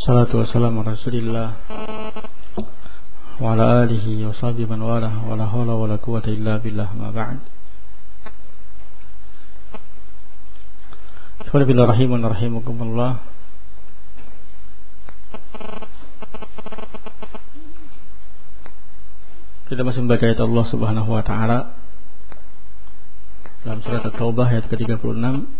Salatu wassalamu rasulillah. Wa ala alihi wa sahbihi man wala Wa la hawla wa la quwata illa billah. Ma ba'd. Billah rahimun rahimukumullah. Kita masih membaca ayat Allah subhanahu wa ta'ala Dalam surat At-Taubah ayat ke-36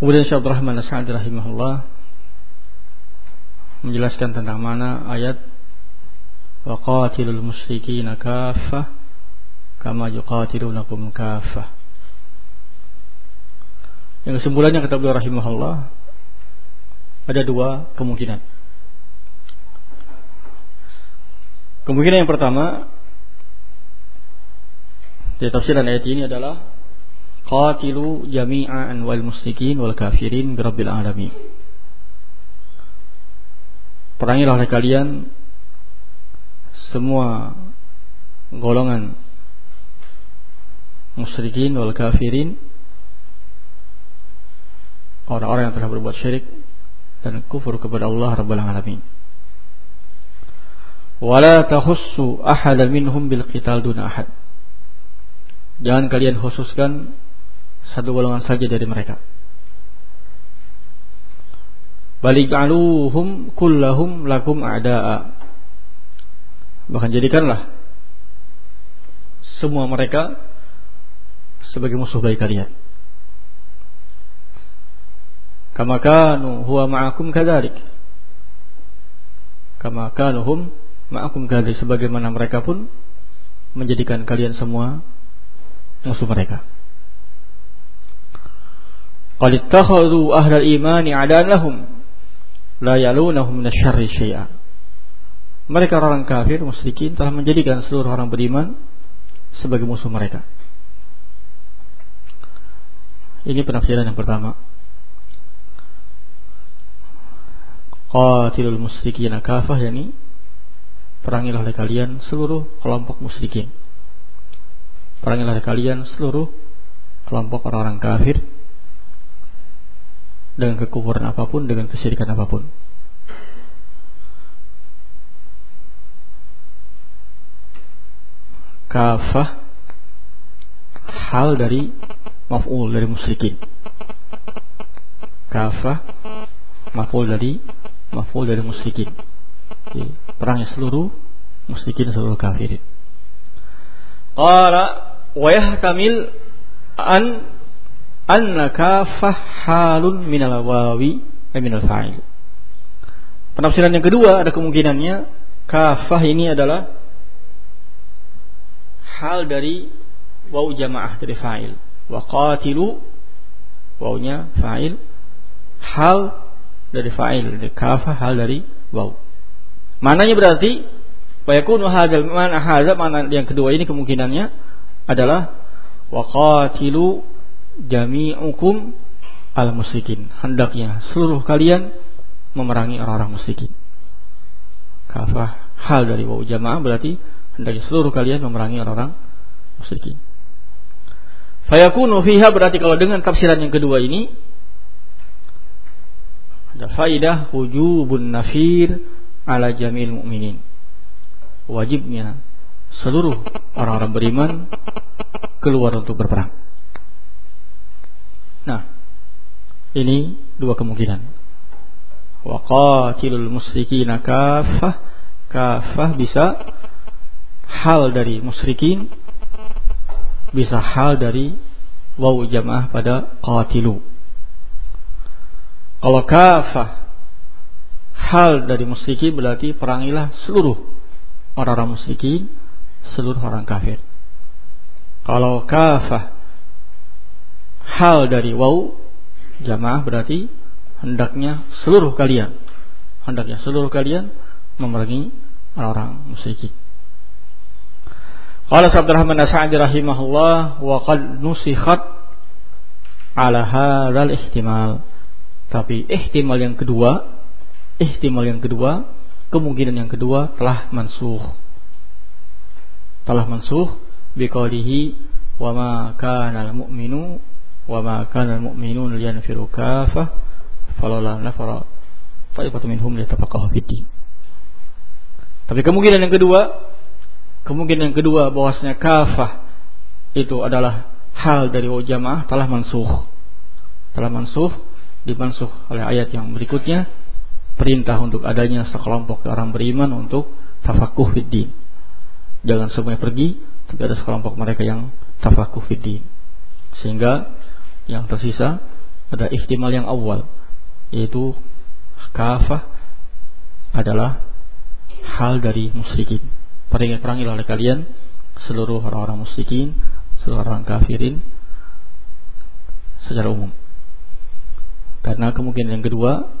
Kemudian Syekh Abdurrahman As-Sa'di rahimahullah menjelaskan tentang mana ayat wa qatilul musyrikina kaffah kama yuqatilunakum kaffah. Yang kesimpulannya kata beliau rahimahullah ada dua kemungkinan. Kemungkinan yang pertama di tafsiran ayat ini adalah qatilu jami'an wal musyrikin wal kafirin birabbil alamin perangilah oleh kalian semua golongan musyrikin wal kafirin orang-orang yang telah berbuat syirik dan kufur kepada Allah Rabbul Alamin. Wala tahussu ahada minhum bil qital duna ahad. Jangan kalian khususkan satu golongan saja dari mereka. Balik'aluhum kullahum lakum a'da'a. Bahkan jadikanlah semua mereka sebagai musuh bagi kalian. Kama kanu huwa ma'akum kadzalik. Kama kanuhum ma'akum kadzalik sebagaimana mereka pun menjadikan kalian semua musuh mereka. Qad ittakhadhu ahlal imani adan lahum la yalunahum minasyarri syai'a. Mereka orang kafir, musyrikin telah menjadikan seluruh orang beriman sebagai musuh mereka. Ini penafsiran yang pertama. Qatilul musyrikin kafah yakni perangilah oleh kalian seluruh kelompok musyrikin. Perangilah oleh kalian seluruh kelompok orang-orang kafir dengan kekufuran apa pun, dengan kesyirikan apa pun. Kafah hal dari maf'ul dari musyrikin. Kafah maf'ul dari maf'ul dari musyrikin. Jadi, perangnya seluruh musyrikin seluruh kafirin. Qala wa yahtamil an anna kafah halun minal wawi eh, minal fa'il. Penafsiran yang kedua ada kemungkinannya kafah ini adalah hal dari waw jamaah dari fa'il. Wa qatilu wawnya fa'il hal dari fa'il dari kafah hal dari waw. Mananya berarti wa yakunu hadzal mana hadza mana yang kedua ini kemungkinannya adalah wa qatilu jami'ukum al musyrikin hendaknya seluruh kalian memerangi orang-orang musyrikin. Kafah hal dari wau jamaah berarti hendaknya seluruh kalian memerangi orang-orang musyrikin. Fayakunu fiha berarti kalau dengan tafsiran yang kedua ini ada faidah wujubun nafir ala jamil mu'minin. Wajibnya seluruh orang-orang beriman keluar untuk berperang Nah, ini dua kemungkinan. Wa qatilul kafah. Kafah bisa hal dari musyrikin bisa hal dari waw jamaah pada qatilu. Kalau kafah hal dari musyrikin berarti perangilah seluruh orang-orang musyrikin, seluruh orang kafir. Kalau kafah hal dari wau jamaah berarti hendaknya seluruh kalian hendaknya seluruh kalian memerangi orang-orang musyrik. Qala Abdurrahman As-Sa'di rahimahullah wa qad nusikhat ala hadzal ihtimal. Tapi ihtimal yang kedua, ihtimal yang kedua, kemungkinan yang kedua telah mansuh. Telah mansuh biqaulihi wa ma kana al-mu'minu ma kana al-mu'minun liyanfiru kafah falawla nafara ta'ifatu minhum liyatafaqahu fid din. Tapi kemungkinan yang kedua, kemungkinan yang kedua bahwasanya kafah itu adalah hal dari jamaah telah mansuh. Telah mansuh dimansuh oleh ayat yang berikutnya perintah untuk adanya sekelompok orang beriman untuk tafakuh fiddin. Jangan semuanya pergi, tapi ada sekelompok mereka yang tafakuh fiddin. Sehingga yang tersisa ada ihtimal yang awal yaitu kafah adalah hal dari musyrikin. Perangi oleh kalian seluruh orang-orang musyrikin, seluruh orang kafirin secara umum. Karena kemungkinan yang kedua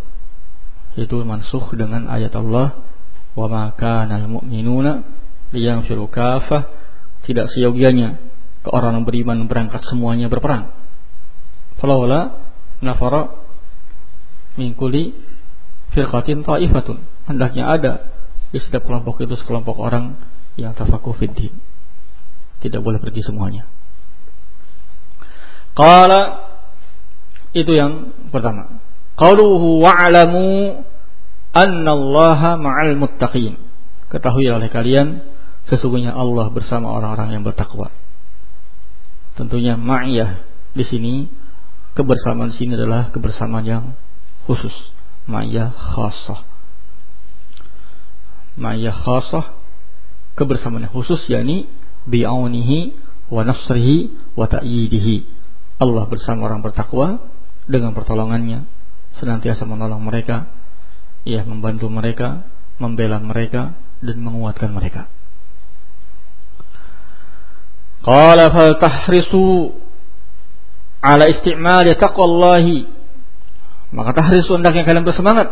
yaitu mansuh dengan ayat Allah wa ma kana al-mu'minuna kafah tidak seyogianya ke orang beriman berangkat semuanya berperang. Falawla nafara min kulli firqatin ta'ifatun. Hendaknya ada di setiap kelompok itu sekelompok orang yang tafakuh fiddin. Tidak boleh pergi semuanya. Qala itu yang pertama. Qaluhu wa'lamu annallaha ma'al muttaqin. Ketahui oleh kalian sesungguhnya Allah bersama orang-orang yang bertakwa. Tentunya ma'iyah di sini kebersamaan sini adalah kebersamaan yang khusus, ma'iyah khassah ma'iyah khasah kebersamaan khusus yakni bi'aunihi wa nasrihi wa ta'yidihi. Allah bersama orang bertakwa dengan pertolongannya senantiasa menolong mereka ya membantu mereka membela mereka dan menguatkan mereka. Qala fal tahrisu ala isti'mal taqwallahi. Maka tahrisu hendaknya kalian bersemangat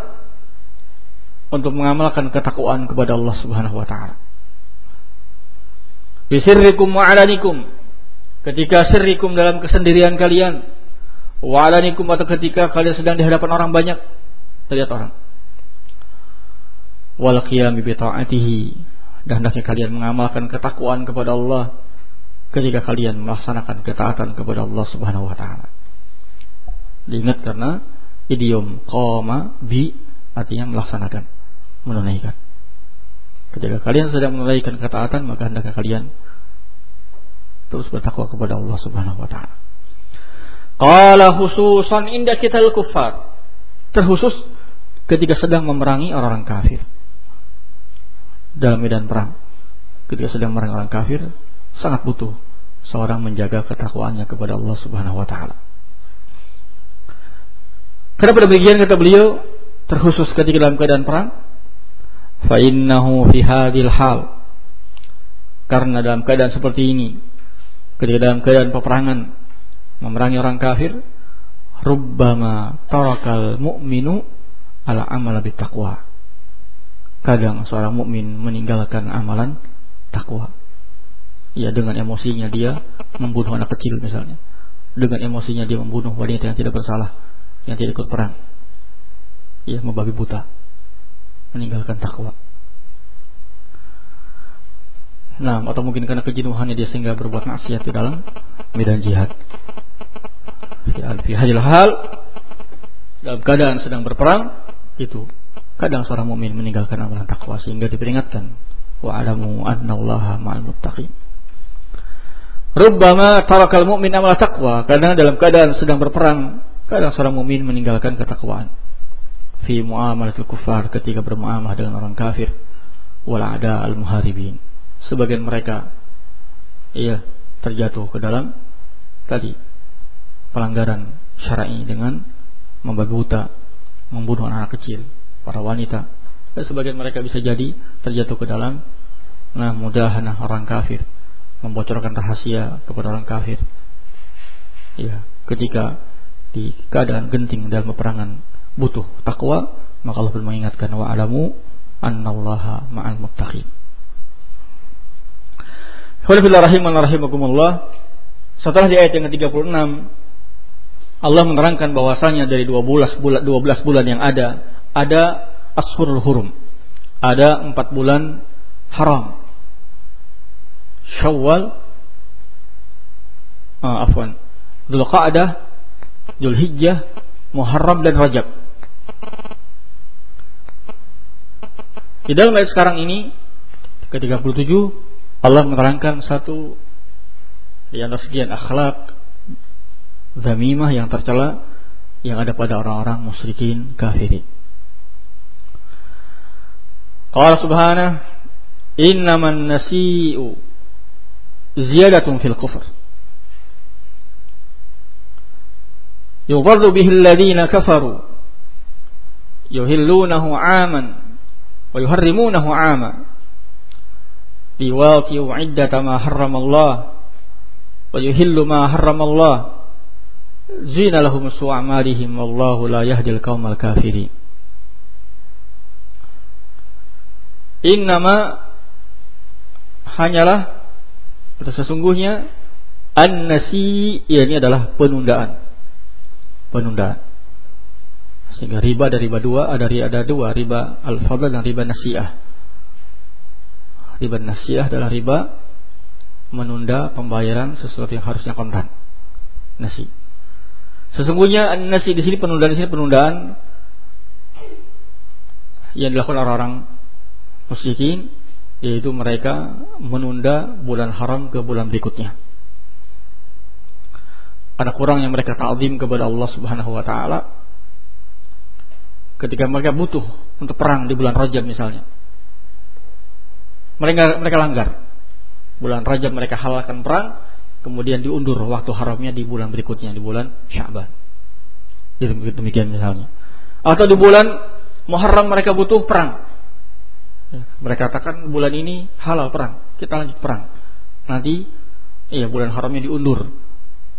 untuk mengamalkan ketakwaan kepada Allah Subhanahu wa taala. Bisirrikum wa alanikum. Ketika sirrikum dalam kesendirian kalian wa alanikum atau ketika kalian sedang di hadapan orang banyak terlihat orang. Wal qiyam bi taatihi. Dan hendaknya kalian mengamalkan ketakwaan kepada Allah ketika kalian melaksanakan ketaatan kepada Allah Subhanahu wa taala. Diingat karena idiom qama bi artinya melaksanakan menunaikan. Ketika kalian sedang menunaikan ketaatan, maka hendaknya kalian terus bertakwa kepada Allah Subhanahu wa taala. Qala khususan inda al kuffar. Terkhusus ketika sedang memerangi orang-orang kafir. Dalam medan perang. Ketika sedang memerangi orang kafir, sangat butuh seorang menjaga ketakwaannya kepada Allah Subhanahu wa taala. Kenapa demikian kata beliau? Terkhusus ketika dalam keadaan perang fa innahu fi hadhil hal karena dalam keadaan seperti ini ketika dalam keadaan peperangan memerangi orang kafir rubbama tarakal mu'minu ala amal taqwa kadang seorang mukmin meninggalkan amalan takwa ya dengan emosinya dia membunuh anak kecil misalnya dengan emosinya dia membunuh wanita yang tidak bersalah yang tidak ikut perang ya membabi buta meninggalkan takwa. Nah, atau mungkin karena kejenuhannya dia sehingga berbuat maksiat di dalam medan jihad. Fi hadil hal dalam keadaan sedang berperang itu kadang seorang mukmin meninggalkan amalan takwa sehingga diperingatkan wa alamu annallaha ma'al muttaqin. Rubbama tarakal mu'min amal takwa karena dalam keadaan sedang berperang kadang seorang mukmin meninggalkan ketakwaan. Fi muamalatul kufar ketika bermuamalah dengan orang kafir. Wal ada al muharibin. Sebagian mereka iya terjatuh ke dalam tadi pelanggaran syar'i dengan membagi buta membunuh anak, -anak kecil para wanita. Dan sebagian mereka bisa jadi terjatuh ke dalam nah mudahanah orang kafir membocorkan rahasia kepada orang kafir. Ya ketika di keadaan genting dalam peperangan butuh takwa maka Allah mengingatkan wa alamu annallaha ma'al muttaqin. Setelah di ayat yang ke-36 Allah menerangkan bahwasanya dari 12 bulan 12 bulan yang ada ada ashurul hurum. Ada 4 bulan haram Syawal uh, afwan. Dzulqa'dah Dzulhijjah Muharram dan Rajab. Di dalam ayat sekarang ini ke-37 Allah menerangkan satu di antara sekian akhlak zamimah yang tercela yang ada pada orang-orang musyrikin kafirin. Qala subhanahu innaman nasi'u ziyadatun fil kufr. يضل به الذين كفروا. يهلونه عاما ويحرمونه عاما. ليواطئوا عدة ما حرم الله. ويهل ما حرم الله. زين لهم سوء أعمالهم. والله لا يهدي القوم الكافرين. Innama hanyalah atau sesungguhnya an-nasi ya ini adalah penundaan. Penundaan. Sehingga riba dari riba dua ada ada dua riba al-fadl dan riba nasiah. Riba nasiah adalah riba menunda pembayaran sesuatu yang harusnya kontan. Nasi. Sesungguhnya nasi di sini penundaan di sini penundaan yang dilakukan orang-orang musyrikin yaitu mereka menunda bulan haram ke bulan berikutnya. Ada kurang yang mereka ta'zim kepada Allah Subhanahu wa taala ketika mereka butuh untuk perang di bulan Rajab misalnya. Mereka mereka langgar. Bulan Rajab mereka halalkan perang, kemudian diundur waktu haramnya di bulan berikutnya di bulan Sya'ban. Demikian misalnya. Atau di bulan Muharram mereka butuh perang. Mereka katakan bulan ini halal perang, kita lanjut perang. Nanti iya bulan haramnya diundur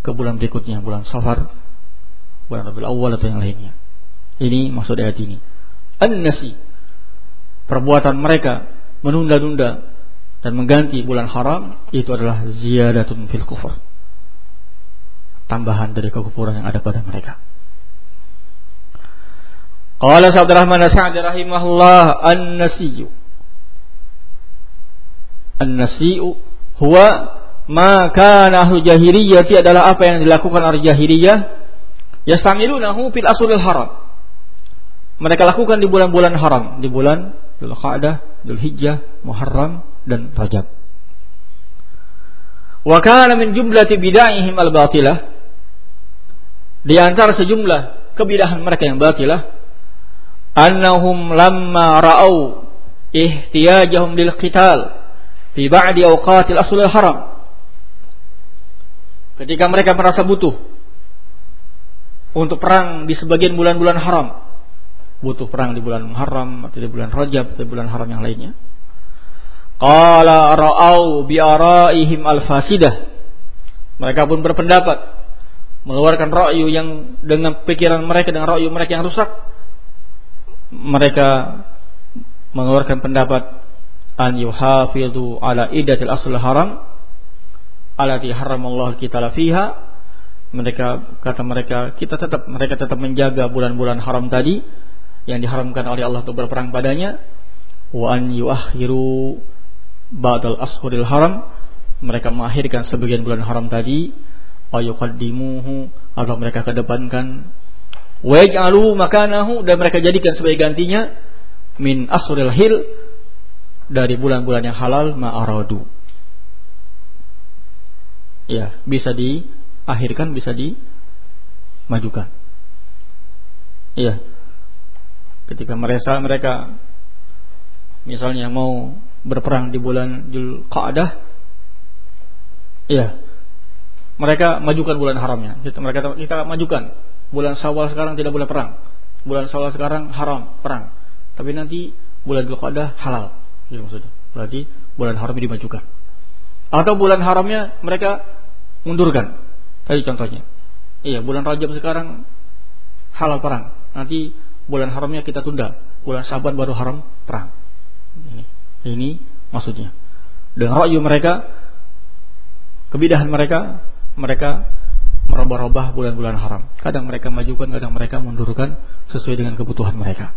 ke bulan berikutnya, bulan Safar, bulan Rabiul Awal atau yang lainnya. Ini maksud ayat ini. An-nasi. Perbuatan mereka menunda-nunda dan mengganti bulan haram itu adalah ziyadatun fil kufur. Tambahan dari kekufuran yang ada pada mereka. Qala Sa'ad Rahman Sa'di rahimahullah an-nasiyu. An-nasiyu huwa ma kana ahlu jahiliyah adalah apa yang dilakukan oleh jahiliyah. Yastamilunahu fil asulil haram. Mereka lakukan di bulan-bulan haram, di bulan Dzulqa'dah, Dzulhijjah, Muharram dan Rajab. Wa kana min jumlati bid'ahihim al-batilah. Di antara sejumlah kebidahan mereka yang batilah annahum lamma ra'au ihtiyajahum lil qital fi ba'di awqatil aslil haram ketika mereka merasa butuh untuk perang di sebagian bulan-bulan haram butuh perang di bulan Muharram atau di bulan Rajab atau di bulan haram yang lainnya. Qala ra'au bi araihim al-fasidah. Mereka pun berpendapat mengeluarkan ra'yu yang dengan pikiran mereka dengan ra'yu mereka yang rusak. Mereka mengeluarkan pendapat an yuhafidhu ala idatil asl haram alati haramallahu kita fiha. Mereka kata mereka kita tetap mereka tetap menjaga bulan-bulan haram tadi yang diharamkan oleh Allah untuk berperang padanya. Wa an yuakhiru ba'dal ashuril haram. Mereka mengakhirkan sebagian bulan haram tadi. Wa yuqaddimuhu atau mereka kedepankan. Wa yaj'alu makanahu dan mereka jadikan sebagai gantinya. Min ashuril hil dari bulan-bulan yang halal ma'aradu. Ya bisa diakhirkan bisa dimajukan. Iya ketika mereka mereka misalnya mau berperang di bulan Dzulqa'dah ya mereka majukan bulan haramnya. Kita mereka kita majukan. Bulan Syawal sekarang tidak boleh perang. Bulan Syawal sekarang haram perang. Tapi nanti bulan Dzulqa'dah halal itu maksudnya berarti bulan haramnya dimajukan atau bulan haramnya mereka mundurkan tadi contohnya Iya, bulan Rajab sekarang halal perang. Nanti bulan haramnya kita tunda. Bulan Saban baru haram perang. Ini, ini maksudnya. Dengan ra'yu mereka, kebidahan mereka, mereka merubah-rubah bulan-bulan haram. Kadang mereka majukan, kadang mereka mundurkan sesuai dengan kebutuhan mereka.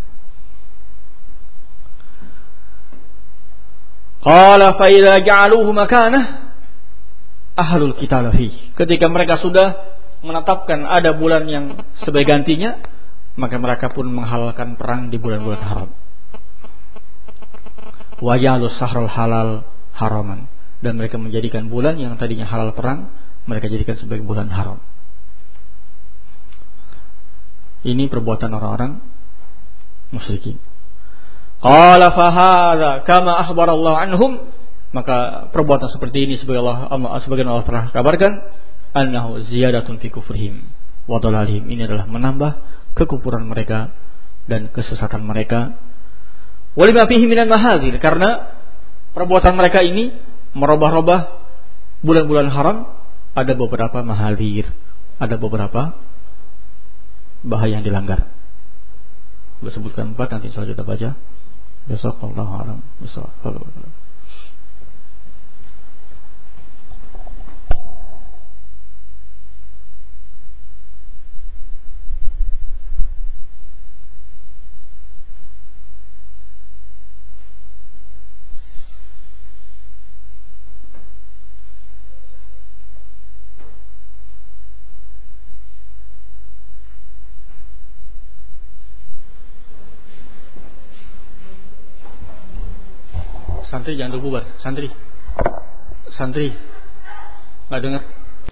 Qala fa idza ja'aluhu makanah ahlul qital. Ketika mereka sudah menetapkan ada bulan yang sebagai gantinya, maka mereka pun menghalalkan perang di bulan-bulan haram. Wajalus sahrul halal haraman dan mereka menjadikan bulan yang tadinya halal perang mereka jadikan sebagai bulan haram. Ini perbuatan orang-orang musyrikin. Qala fahadha kama akhbarallahu anhum maka perbuatan seperti ini sebagai Allah, sebagian Allah telah kabarkan annahu ziyadatun fi kufrihim wa dalalihim ini adalah menambah kekufuran mereka dan kesesatan mereka walima fihi minan mahadzir karena perbuatan mereka ini merubah-rubah bulan-bulan haram ada beberapa mahadir, ada beberapa bahaya yang dilanggar. Sudah sebutkan empat nanti selanjutnya baca. جزاك الله أعلم بصراحة Santri jangan terbubar. Santri. Santri. Nggak dengar.